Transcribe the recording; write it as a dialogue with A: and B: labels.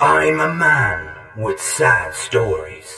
A: I'm a man with sad stories.